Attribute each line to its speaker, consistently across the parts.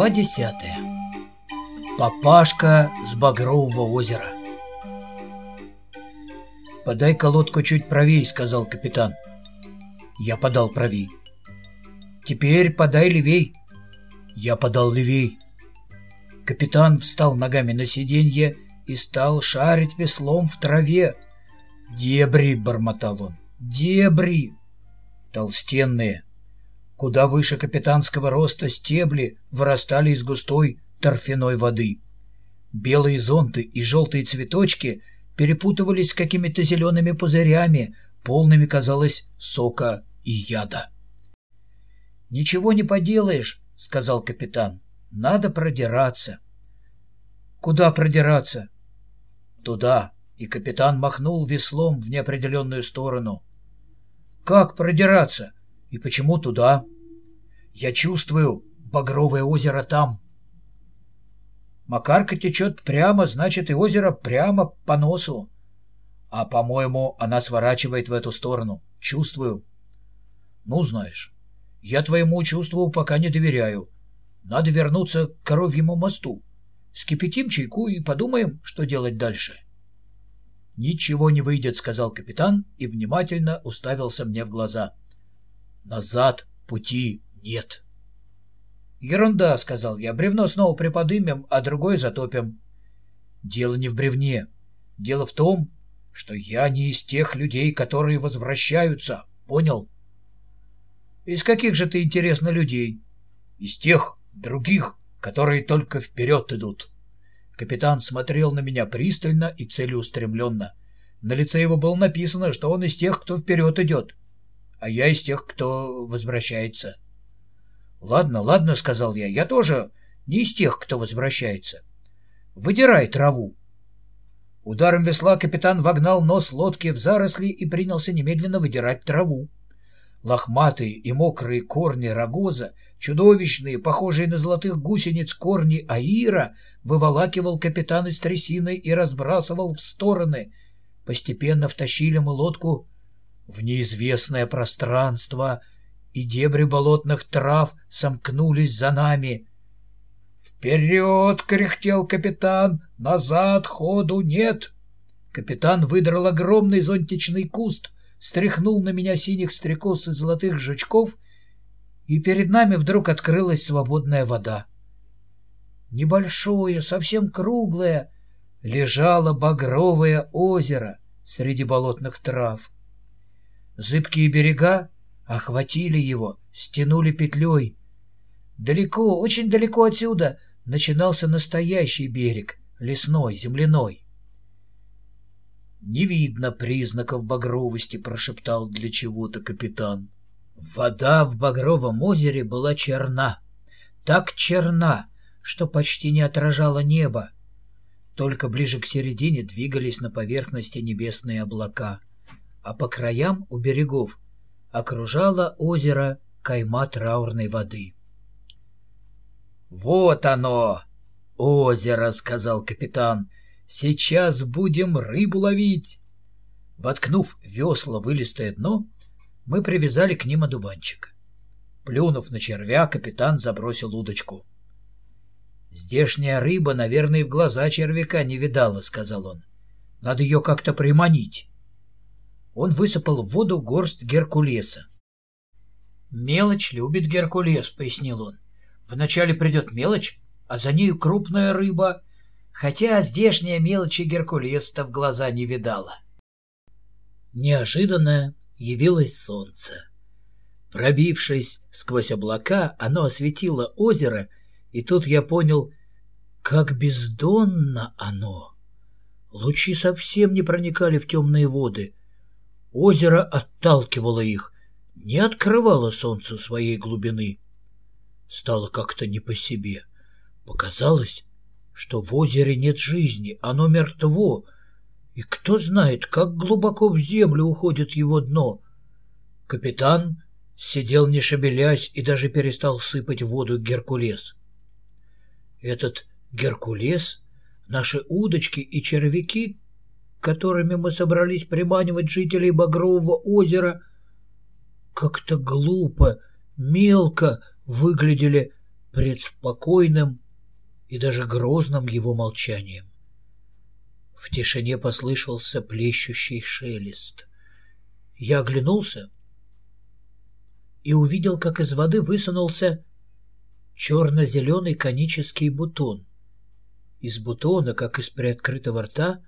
Speaker 1: Глава десятая. Папашка с Багрового озера. «Подай колодку чуть правей», — сказал капитан. Я подал правей. «Теперь подай левей». Я подал левей. Капитан встал ногами на сиденье и стал шарить веслом в траве. «Дебри!» — бормотал он. «Дебри!» Толстенные, куда выше капитанского роста стебли вырастали из густой торфяной воды. Белые зонты и желтые цветочки перепутывались с какими-то зелеными пузырями, полными, казалось, сока и яда. «Ничего не поделаешь», — сказал капитан. «Надо продираться». «Куда продираться?» «Туда», — и капитан махнул веслом в неопределенную сторону. «Как продираться? И почему туда?» «Я чувствую, багровое озеро там». Макарка течет прямо, значит, и озеро прямо по носу. А, по-моему, она сворачивает в эту сторону. Чувствую. Ну, знаешь, я твоему чувству пока не доверяю. Надо вернуться к коровьему мосту. Скипятим чайку и подумаем, что делать дальше. «Ничего не выйдет», — сказал капитан и внимательно уставился мне в глаза. «Назад пути нет». «Ерунда», — сказал я. «Бревно снова приподымем, а другое затопим». «Дело не в бревне. Дело в том, что я не из тех людей, которые возвращаются. Понял?» «Из каких же ты, интересно, людей?» «Из тех других, которые только вперед идут». Капитан смотрел на меня пристально и целеустремленно. На лице его было написано, что он из тех, кто вперед идет, а я из тех, кто возвращается. «Ладно, ладно», — сказал я, — «я тоже не из тех, кто возвращается. Выдирай траву». Ударом весла капитан вогнал нос лодки в заросли и принялся немедленно выдирать траву. Лохматые и мокрые корни рогоза, чудовищные, похожие на золотых гусениц корни аира, выволакивал капитан из трясины и разбрасывал в стороны. Постепенно втащили мы лодку в неизвестное пространство, и дебри болотных трав сомкнулись за нами. «Вперед!» — кряхтел капитан. «Назад ходу нет!» Капитан выдрал огромный зонтичный куст, стряхнул на меня синих стрекоз и золотых жучков, и перед нами вдруг открылась свободная вода. Небольшое, совсем круглое, лежало багровое озеро среди болотных трав. Зыбкие берега охватили его, стянули петлей. Далеко, очень далеко отсюда начинался настоящий берег, лесной, земляной. «Не видно признаков багровости», — прошептал для чего-то капитан. Вода в Багровом озере была черна, так черна, что почти не отражала небо. Только ближе к середине двигались на поверхности небесные облака, а по краям у берегов окружало озеро кайма траурной воды. «Вот оно, озеро!» — сказал капитан. «Сейчас будем рыбу ловить!» Воткнув весла в илистое дно, мы привязали к ним одуванчик. Плюнув на червя, капитан забросил удочку. «Здешняя рыба, наверное, в глаза червяка не видала», — сказал он. «Надо ее как-то приманить». Он высыпал в воду горсть геркулеса. «Мелочь любит геркулес», — пояснил он. «Вначале придет мелочь, а за нею крупная рыба, хотя здешняя мелочь и геркулес-то в глаза не видала». Неожиданно явилось солнце. Пробившись сквозь облака, оно осветило озеро, и тут я понял, как бездонно оно. Лучи совсем не проникали в темные воды — Озеро отталкивало их, не открывало солнцу своей глубины. Стало как-то не по себе. Показалось, что в озере нет жизни, оно мертво, и кто знает, как глубоко в землю уходит его дно. Капитан сидел не шевелясь и даже перестал сыпать в воду Геркулес. Этот Геркулес, наши удочки и червяки которыми мы собрались приманивать жителей Багрового озера, как-то глупо, мелко выглядели пред спокойным и даже грозным его молчанием. В тишине послышался плещущий шелест. Я оглянулся и увидел, как из воды высунулся черно-зеленый конический бутон. Из бутона, как из приоткрытого рта,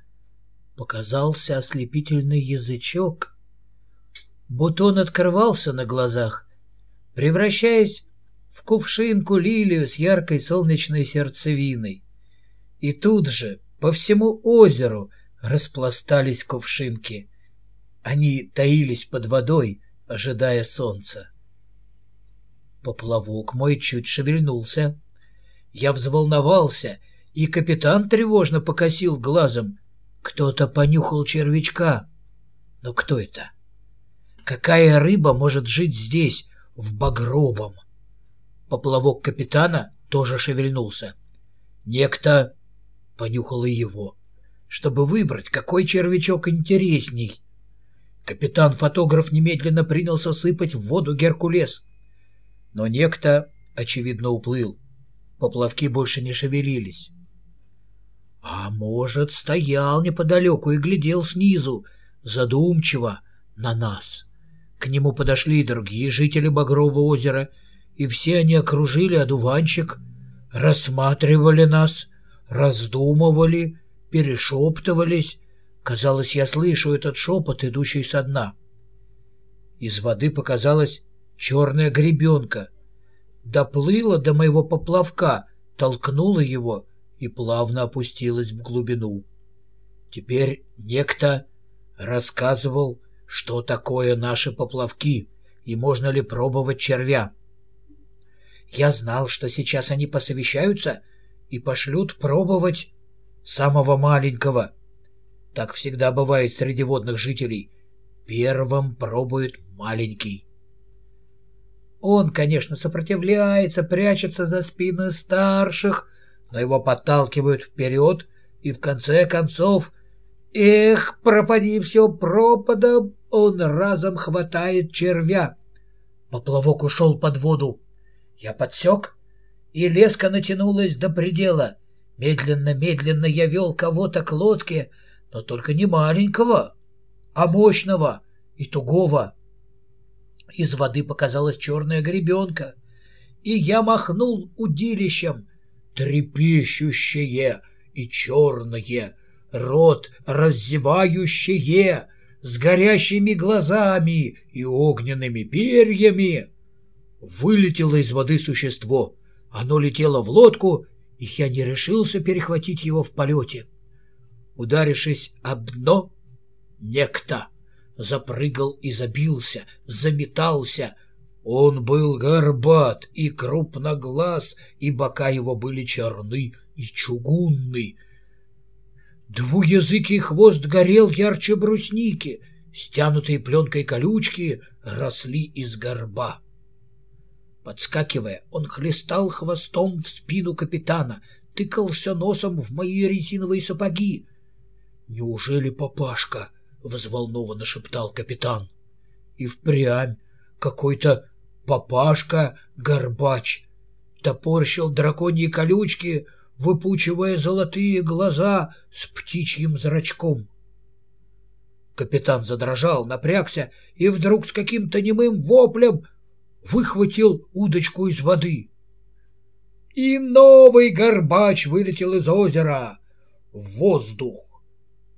Speaker 1: показался ослепительный язычок. Бутон открывался на глазах, превращаясь в кувшинку лилию с яркой солнечной сердцевиной. И тут же по всему озеру распластались кувшинки. Они таились под водой, ожидая солнца. Поплавок мой чуть шевельнулся. Я взволновался, и капитан тревожно покосил глазом. Кто-то понюхал червячка. Но кто это? Какая рыба может жить здесь, в Багровом? Поплавок капитана тоже шевельнулся. Некто понюхал и его, чтобы выбрать, какой червячок интересней. Капитан-фотограф немедленно принялся сыпать в воду Геркулес. Но некто, очевидно, уплыл. Поплавки больше не шевелились. А может, стоял неподалеку и глядел снизу, задумчиво, на нас. К нему подошли другие жители Багрового озера, и все они окружили одуванчик, рассматривали нас, раздумывали, перешептывались. Казалось, я слышу этот шепот, идущий со дна. Из воды показалась черная гребенка. Доплыла до моего поплавка, толкнула его и плавно опустилась в глубину. Теперь некто рассказывал, что такое наши поплавки и можно ли пробовать червя. Я знал, что сейчас они посовещаются и пошлют пробовать самого маленького. Так всегда бывает среди водных жителей. Первым пробует маленький. Он, конечно, сопротивляется, прячется за спины старших, но его подталкивают вперед, и в конце концов, эх, пропади все пропадом, он разом хватает червя. Поплавок ушел под воду. Я подсек, и леска натянулась до предела. Медленно-медленно я вел кого-то к лодке, но только не маленького, а мощного и тугого. Из воды показалась черная гребенка, и я махнул удилищем, трепещущее и черное, рот раззевающее, с горящими глазами и огненными перьями. Вылетело из воды существо. Оно летело в лодку, и я не решился перехватить его в полете. Ударившись об дно, некто запрыгал и забился, заметался. Он был горбат и крупноглаз, и бока его были черны и чугунны. Двуязыкий хвост горел ярче брусники, стянутые пленкой колючки росли из горба. Подскакивая, он хлестал хвостом в спину капитана, тыкался носом в мои резиновые сапоги. «Неужели папашка?» — взволнованно шептал капитан. И впрямь какой-то папашка-горбач топорщил драконьи колючки, выпучивая золотые глаза с птичьим зрачком. Капитан задрожал, напрягся и вдруг с каким-то немым воплем выхватил удочку из воды. И новый горбач вылетел из озера в воздух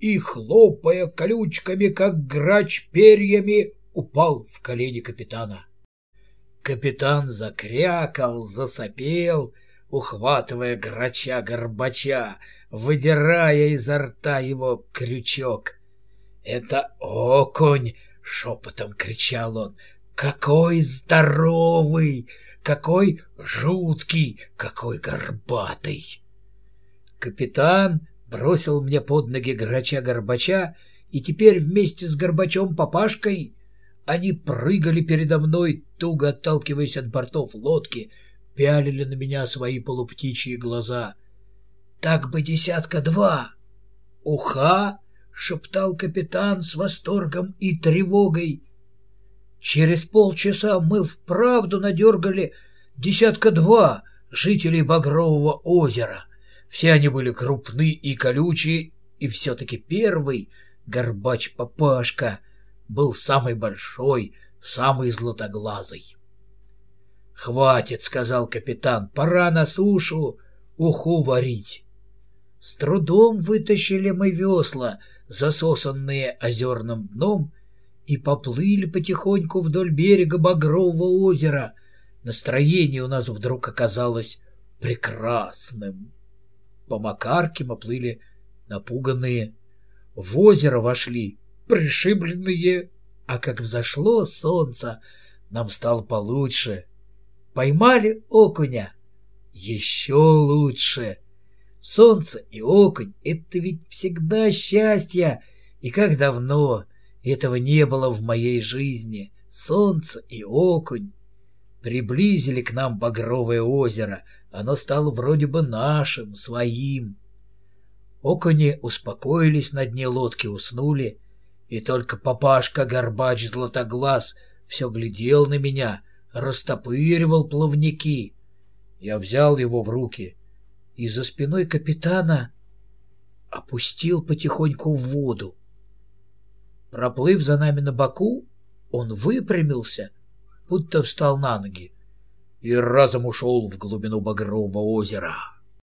Speaker 1: и, хлопая колючками, как грач перьями, упал в колени капитана. Капитан закрякал, засопел, ухватывая грача-горбача, выдирая изо рта его крючок. «Это окунь!» — шепотом кричал он. «Какой здоровый! Какой жуткий! Какой горбатый!» Капитан бросил мне под ноги грача-горбача, и теперь вместе с горбачом-папашкой они прыгали передо мной, туго отталкиваясь от бортов лодки, пялили на меня свои полуптичьи глаза. «Так бы десятка два!» «Уха!» — шептал капитан с восторгом и тревогой. Через полчаса мы вправду надергали десятка два, жителей Багрового озера. Все они были крупны и колючие, и все-таки первый, Горбач-папашка, был самый большой, самый златоглазый. «Хватит», — сказал капитан, — «пора на сушу уху варить». С трудом вытащили мы весла, засосанные озерным дном, и поплыли потихоньку вдоль берега Багрового озера. Настроение у нас вдруг оказалось прекрасным. По Макарке мы плыли напуганные. В озеро вошли пришибленные, а как взошло солнце, нам стало получше. Поймали окуня. Еще лучше. Солнце и окунь — это ведь всегда счастье. И как давно этого не было в моей жизни. Солнце и окунь приблизили к нам Багровое озеро. Оно стало вроде бы нашим, своим. Окуни успокоились на дне лодки, уснули. И только папашка-горбач Златоглаз все глядел на меня — растопыривал плавники. Я взял его в руки и за спиной капитана опустил потихоньку в воду. Проплыв за нами на боку, он выпрямился, будто встал на ноги, и разом ушел в глубину Багрового озера.